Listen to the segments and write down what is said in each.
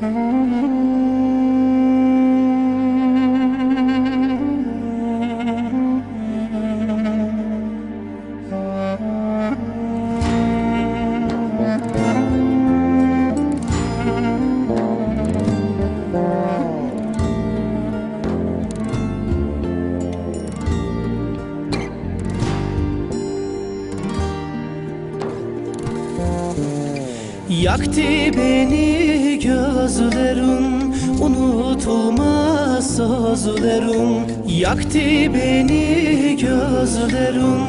Mm-hmm. Yaktı beni gözlerin Unutulmaz sözlerin Yaktı beni gözlerin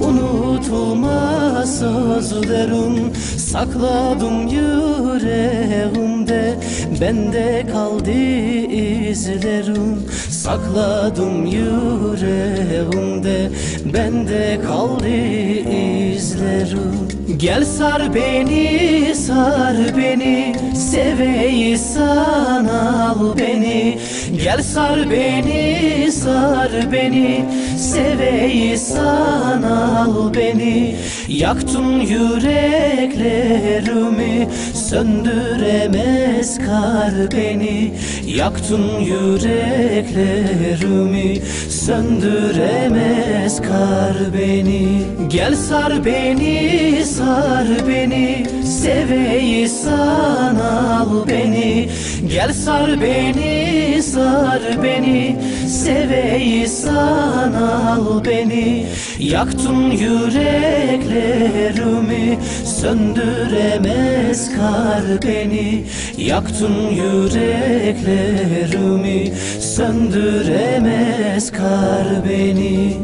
Unutulmaz sözlerin Sakladım yüreğimde Bende kaldı izlerin Sakladım yüreğimde Bende kaldı izlerin Gel sar beni sar beni Seveyi sana al beni. Gel sar beni sar beni Seveyi sana al beni. Yaktın yüreklerimi Söndüremez kar beni. Yaktın yüreklerimi Söndüremez kar beni. Gel sar beni sar beni Seveyi sana al beni. Gel sar beni sar beni. Seveyi sana al beni. Yaktın yüreklerimi Söndüremez kar beni. Yaktın yüreklerimi Söndüremez kar beni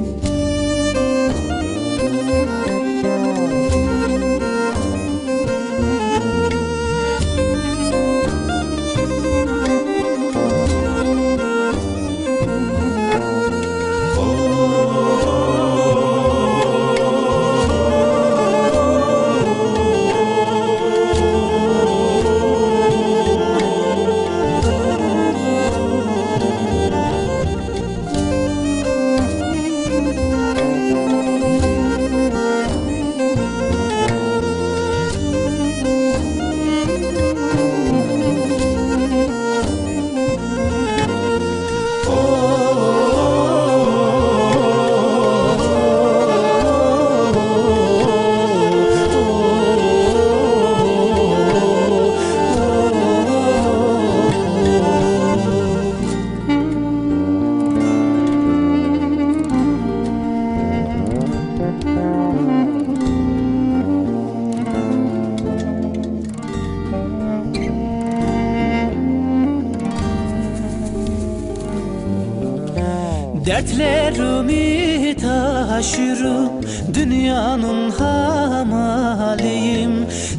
Dertlerimi taşırım Dünyanın hamaliyim.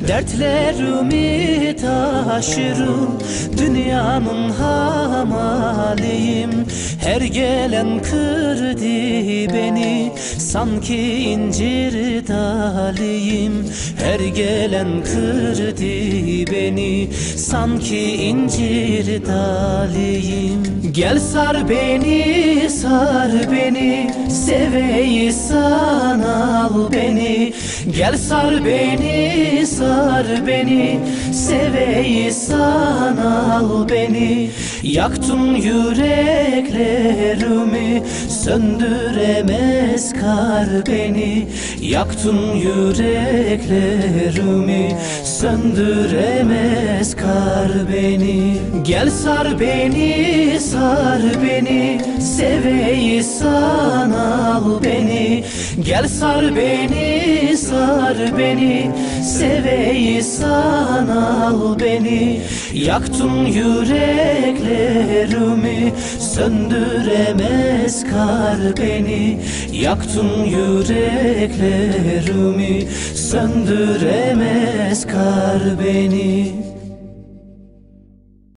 Dertlerimi taşırım Dünyanın hamaliyim. Her gelen kırdı beni Sanki incir daliyim Her gelen kırdı beni Sanki incir daliyim Gel sar beni sar beni Seveyi sana al beni. Gel sar beni sar beni Seveyi sana al beni. Yaktın yüreklerimi Söndüremez kar beni. Yaktın yüreklerimi Söndüremez kar beni. Gel sar beni sar beni Seveyi sana al beni. Gel sar beni sar beni Seveyi sana al beni Yaktın yüreklerimi Söndüremez kar beni. Yaktın yüreklerimi Söndüremez kar beni